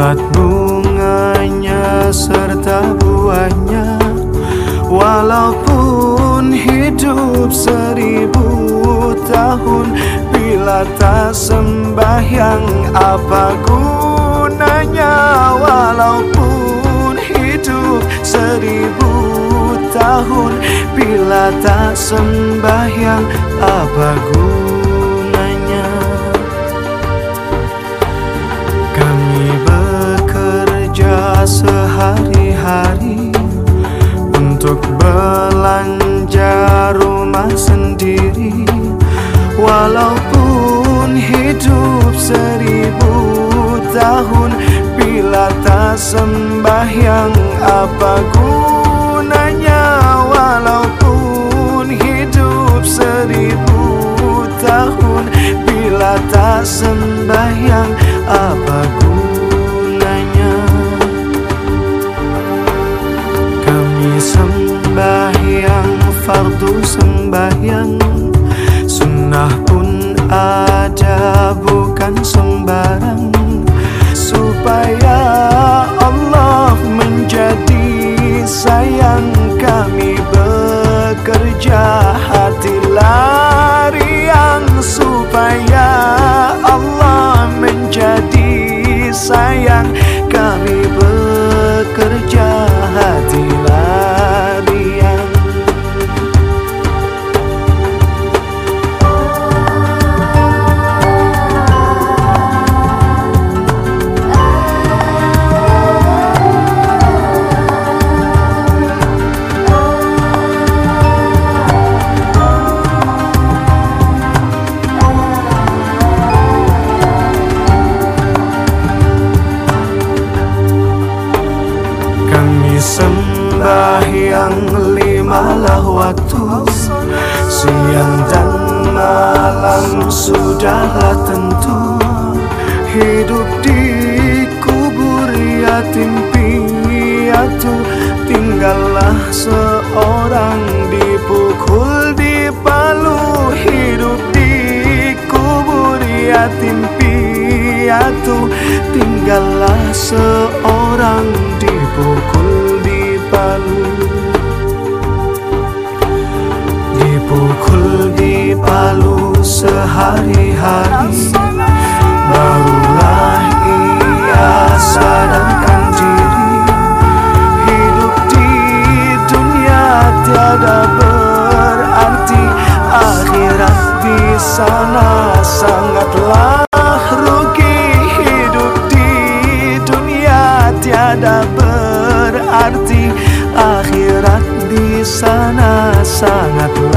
Lebat bunganya serta buahnya. Walaupun hidup seribu tahun Bila tak sembahyang apa gunanya? Walaupun hidup seribu tahun Bila tak sembahyang apa gunanya sehari-hari Untuk belanja rumah sendiri. Walaupun hidup seribu tahun Bila tak sembahyang apa gunanya? Walaupun hidup seribu tahun Bila tak sembahyang apa gunanya fardu sembahyang. Sunnah pun ada bukan sembarang. Supaya Allah menjadi sayang Kami bekerja hati lariang Supaya Allah menjadi sayang. Kami bekerja sembahyang limalah waktu Siang dan malam sudahlah tentu. Hidup di kubur yatim piatu Tinggallah seorang dipukul di palu. Hidup di kubur yatim piatu Tinggallah seorang dipukul di palu Dipukul di palu sehari-hari. Barulah ia sadarkan diri. Hidup di dunia tiada berarti Akhirat di sana sangatlah di sana rugi